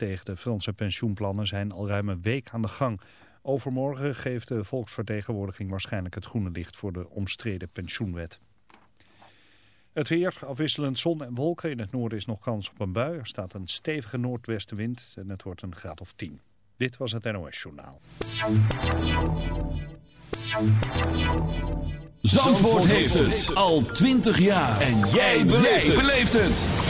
tegen de Franse pensioenplannen zijn al ruim een week aan de gang. Overmorgen geeft de volksvertegenwoordiging waarschijnlijk het groene licht voor de omstreden pensioenwet. Het weer, afwisselend zon en wolken. In het noorden is nog kans op een bui. Er staat een stevige noordwestenwind en het wordt een graad of 10. Dit was het NOS Journaal. Zandvoort heeft het al 20 jaar. En jij beleeft het.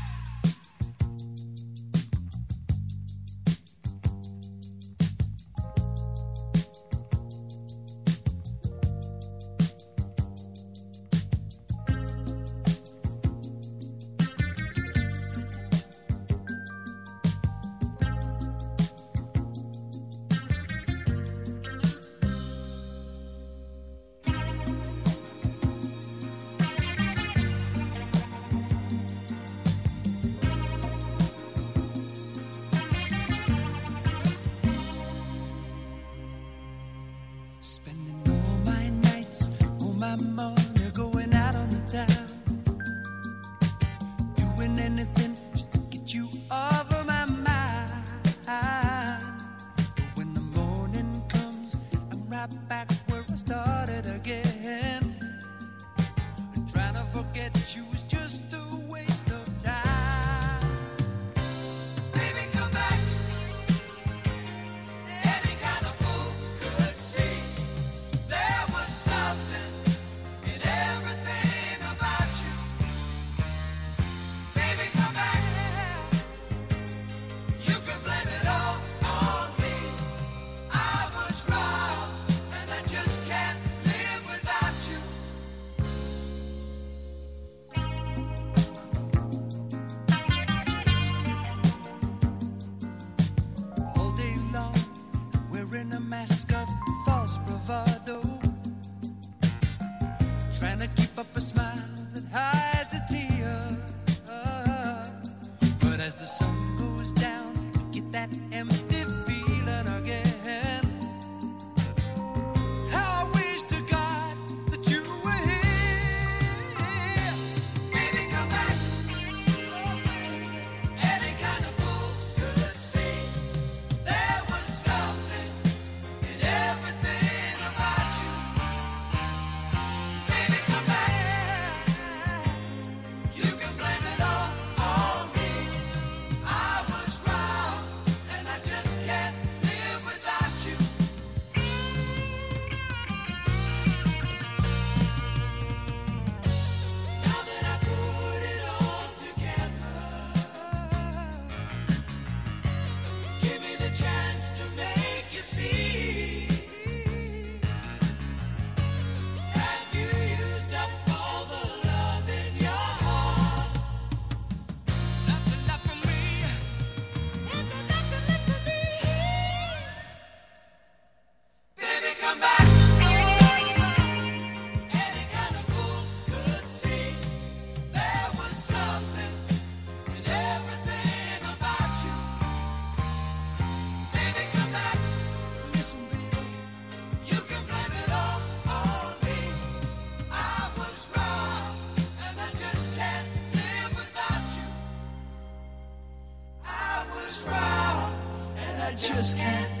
just can't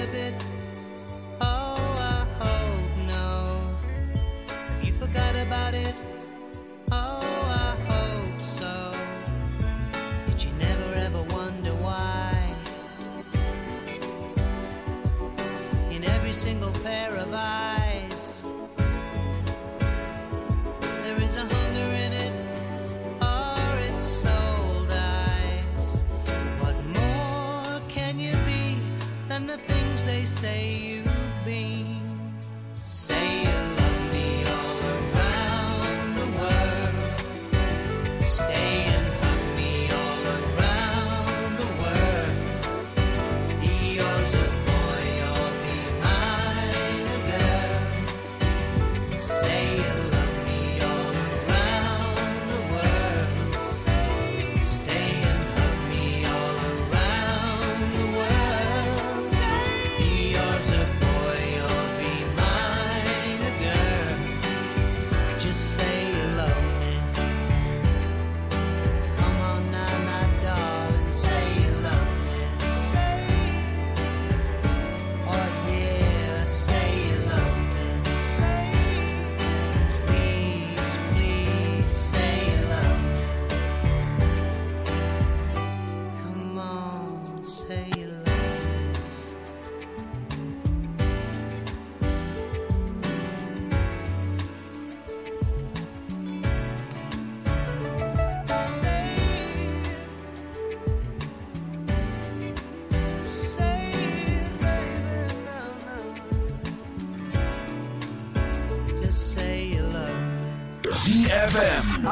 a bit. say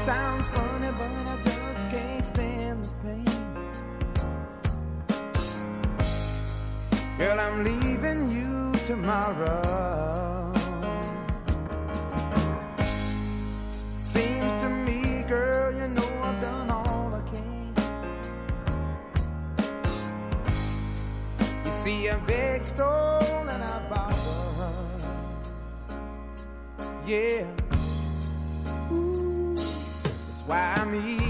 sounds funny, but I just can't stand the pain. Girl, I'm leaving you tomorrow. Seems to me, girl, you know I've done all I can. You see, a big stole and I borrow. Yeah. Why me?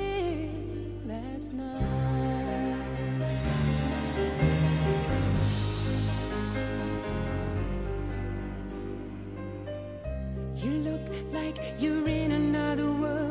like you're in another world.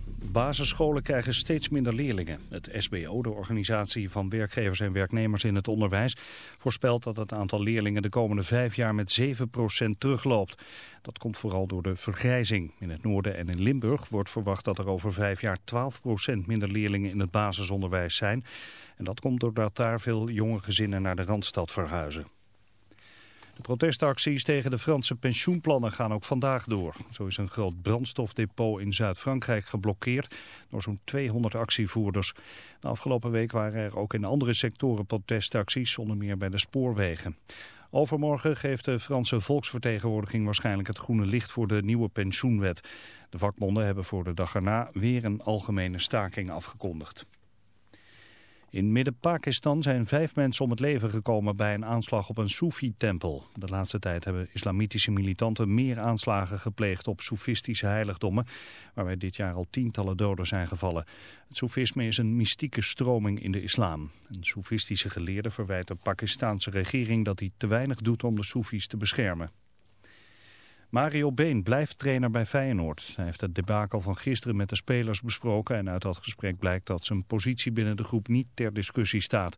Basisscholen krijgen steeds minder leerlingen. Het SBO, de organisatie van werkgevers en werknemers in het onderwijs, voorspelt dat het aantal leerlingen de komende vijf jaar met 7% terugloopt. Dat komt vooral door de vergrijzing. In het noorden en in Limburg wordt verwacht dat er over vijf jaar 12% minder leerlingen in het basisonderwijs zijn. En dat komt doordat daar veel jonge gezinnen naar de Randstad verhuizen. De protestacties tegen de Franse pensioenplannen gaan ook vandaag door. Zo is een groot brandstofdepot in Zuid-Frankrijk geblokkeerd door zo'n 200 actievoerders. De afgelopen week waren er ook in andere sectoren protestacties, onder meer bij de spoorwegen. Overmorgen geeft de Franse volksvertegenwoordiging waarschijnlijk het groene licht voor de nieuwe pensioenwet. De vakbonden hebben voor de dag erna weer een algemene staking afgekondigd. In Midden-Pakistan zijn vijf mensen om het leven gekomen bij een aanslag op een Soefi-tempel. De laatste tijd hebben islamitische militanten meer aanslagen gepleegd op soefistische heiligdommen, waarbij dit jaar al tientallen doden zijn gevallen. Het soefisme is een mystieke stroming in de islam. Een soefistische geleerde verwijt de Pakistanse regering dat hij te weinig doet om de soefies te beschermen. Mario Been blijft trainer bij Feyenoord. Hij heeft het debakel van gisteren met de spelers besproken en uit dat gesprek blijkt dat zijn positie binnen de groep niet ter discussie staat.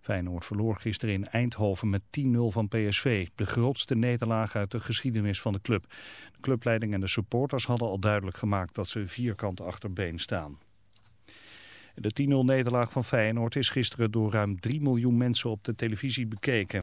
Feyenoord verloor gisteren in Eindhoven met 10-0 van PSV, de grootste nederlaag uit de geschiedenis van de club. De clubleiding en de supporters hadden al duidelijk gemaakt dat ze vierkant achter Been staan. De 10-0 nederlaag van Feyenoord is gisteren door ruim 3 miljoen mensen op de televisie bekeken.